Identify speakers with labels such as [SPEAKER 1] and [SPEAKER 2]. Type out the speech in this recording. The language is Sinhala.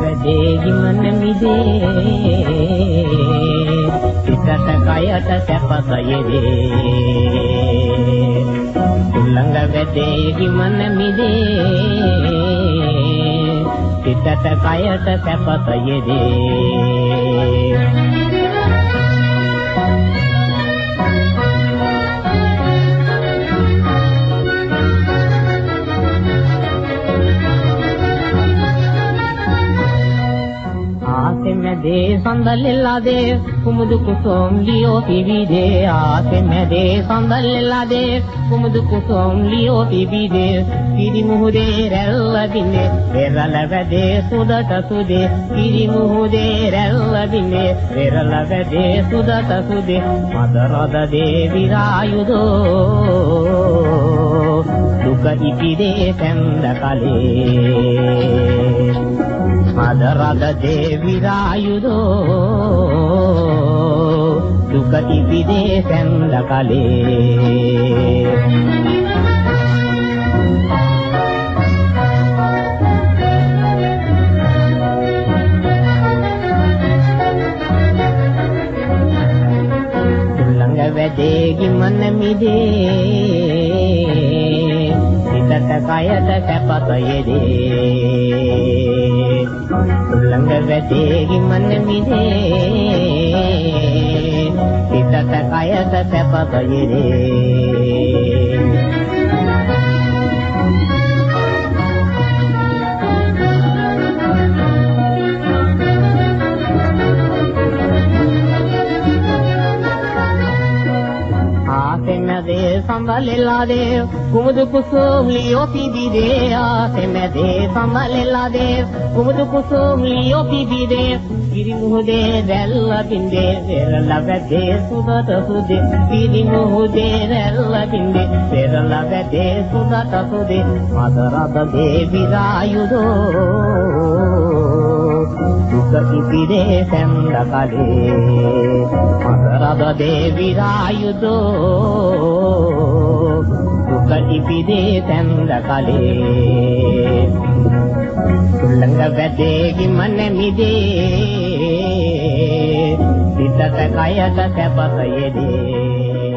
[SPEAKER 1] වැඩේ මන මිදේ. සිතට කයට සැපසයේදී ළඟ වැඩේ මන මිදේ. සිතට කයට සැපසයේදී ಆಸೆಮ್ಮೆದೆ ಸಂದಲ್ಲಿಲ್ಲದೆ ಕುಮುದುಕು ಸೋಮ್ಲಿಯೋ ಪಿವಿದೆ ಆಸೆಮ್ಮೆದೆ ಸಂದಲ್ಲಿಲ್ಲದೆ ಕುಮುದುಕು ಸೋಮ್ಲಿಯೋ ಪಿವಿದೆ ಕಿರಿಮುಹುದೇರೆಲ್ಲ ಬಿನ್ನೆ ಬೆರಲಗದೆ ಸುದತ ಸುದೆ ಕಿರಿಮುಹುದೇರೆಲ್ಲ ಬಿನ್ನೆ ಬೆರಲಗದೆ ಸುದತ ಸುದೆ ಮದರದ ದೇವಿರಾಯುದೋ දුක ඉපිදේ පැන්ද කලේ මදරද දේවිරායුදෝ දුක ඉපිදේ සැන්ද කලේ වැඩේ ගිමන මිදේ සිතට කයට කැපත යෙදේ උල්ලංග වැටේ ගිමන මිදේ. සිතට කයට සැපත යෙදේ ආසෙමදේ සම්බලෙලාදේ? කුමුදු කුසුම් ලියෝ පිබිදේ ආසෙමදේ සම්බලෙලාදේ? කුමුදු කුසුම් ලියෝ පිබිදේ කිරි මුහුදේ දැල්ල බින්දේ පෙරල වැදේ සුදට සුදේ. කිරි මුහුදේ දැල්ල බින්දේ පෙරල වැදේ සුදට සුදේ. මදරද දේවි රායුදෝ දුක ඉපිදේ සැන්ද කලේ මදරද දේවි රායුදෝ දුක ඉපිදේ සැන්ද කලේ ළඟ වැදේ ගිමන මිදේ සිතට කයට සැපත යෙදේ.